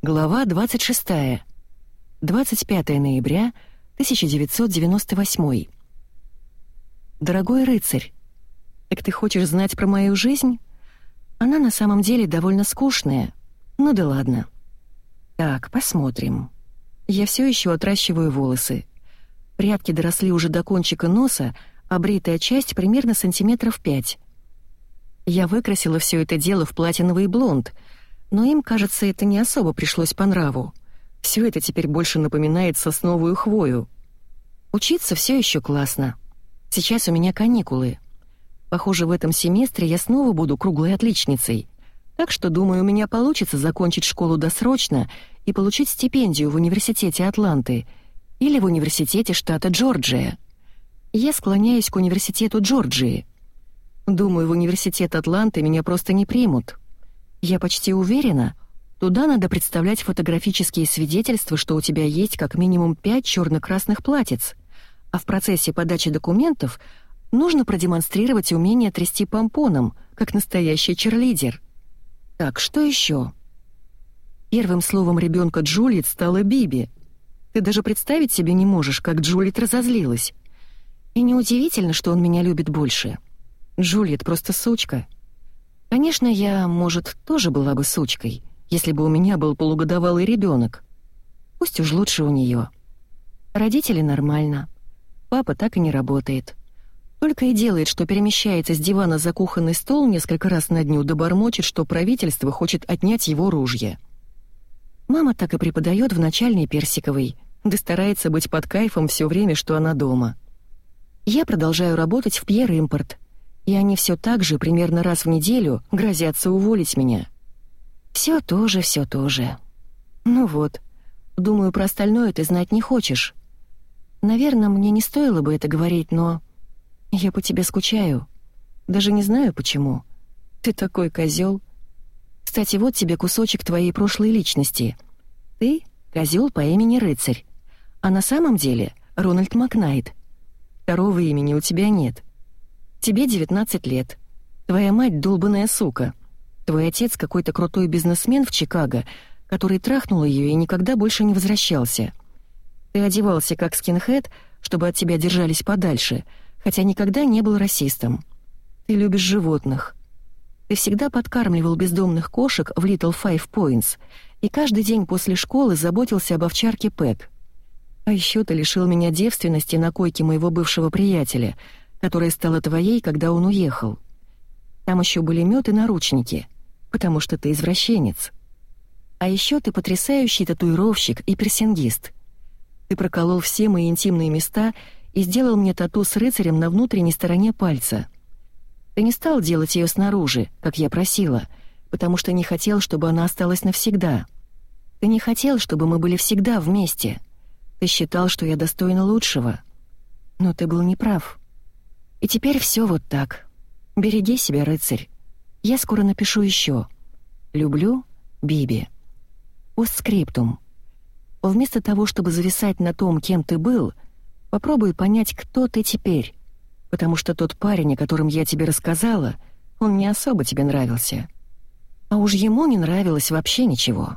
Глава 26. 25 ноября 1998. Дорогой рыцарь, так ты хочешь знать про мою жизнь? Она на самом деле довольно скучная. Ну да ладно. Так, посмотрим. Я все еще отращиваю волосы. Прядки доросли уже до кончика носа, а бритая часть примерно сантиметров пять. Я выкрасила все это дело в платиновый блонд, но им, кажется, это не особо пришлось по нраву. Все это теперь больше напоминает сосновую хвою. Учиться все еще классно. Сейчас у меня каникулы. Похоже, в этом семестре я снова буду круглой отличницей. Так что, думаю, у меня получится закончить школу досрочно и получить стипендию в университете Атланты или в университете штата Джорджия. Я склоняюсь к университету Джорджии. Думаю, в университет Атланты меня просто не примут. Я почти уверена, туда надо представлять фотографические свидетельства, что у тебя есть как минимум пять черно-красных платьиц, а в процессе подачи документов нужно продемонстрировать умение трясти помпоном, как настоящий черлидер. Так, что еще? Первым словом ребенка Джулиет стала Биби. Ты даже представить себе не можешь, как Джулиет разозлилась. И неудивительно, что он меня любит больше. Джулиет просто сучка. Конечно, я, может, тоже была бы сучкой, если бы у меня был полугодовалый ребенок. Пусть уж лучше у нее. Родители нормально. Папа так и не работает. Только и делает, что перемещается с дивана за кухонный стол несколько раз на дню, да бормочет, что правительство хочет отнять его ружье. Мама так и преподает в начальной Персиковой, да старается быть под кайфом все время, что она дома. Я продолжаю работать в Пьер Импорт, и они все так же, примерно раз в неделю, грозятся уволить меня. Все тоже, все тоже. Ну вот, думаю, про остальное ты знать не хочешь. Наверное, мне не стоило бы это говорить, но... Я по тебе скучаю. Даже не знаю почему. Ты такой козел. Кстати, вот тебе кусочек твоей прошлой личности. Ты — козел по имени Рыцарь. А на самом деле Рональд Макнайт. Второго имени у тебя нет. Тебе 19 лет. Твоя мать — долбаная сука. Твой отец — какой-то крутой бизнесмен в Чикаго, который трахнул ее и никогда больше не возвращался. Ты одевался как скинхед, чтобы от тебя держались подальше — хотя никогда не был расистом. Ты любишь животных. Ты всегда подкармливал бездомных кошек в Little Five Points и каждый день после школы заботился об овчарке Пэк. А еще ты лишил меня девственности на койке моего бывшего приятеля, которая стала твоей, когда он уехал. Там еще были мед и наручники, потому что ты извращенец. А еще ты потрясающий татуировщик и персингист. Ты проколол все мои интимные места — и сделал мне тату с рыцарем на внутренней стороне пальца. Ты не стал делать ее снаружи, как я просила, потому что не хотел, чтобы она осталась навсегда. Ты не хотел, чтобы мы были всегда вместе. Ты считал, что я достойна лучшего. Но ты был неправ. И теперь все вот так. Береги себя, рыцарь. Я скоро напишу еще. Люблю, Биби. Постскриптум. Вместо того, чтобы зависать на том, кем ты был — Попробуй понять, кто ты теперь, потому что тот парень, о котором я тебе рассказала, он не особо тебе нравился. А уж ему не нравилось вообще ничего.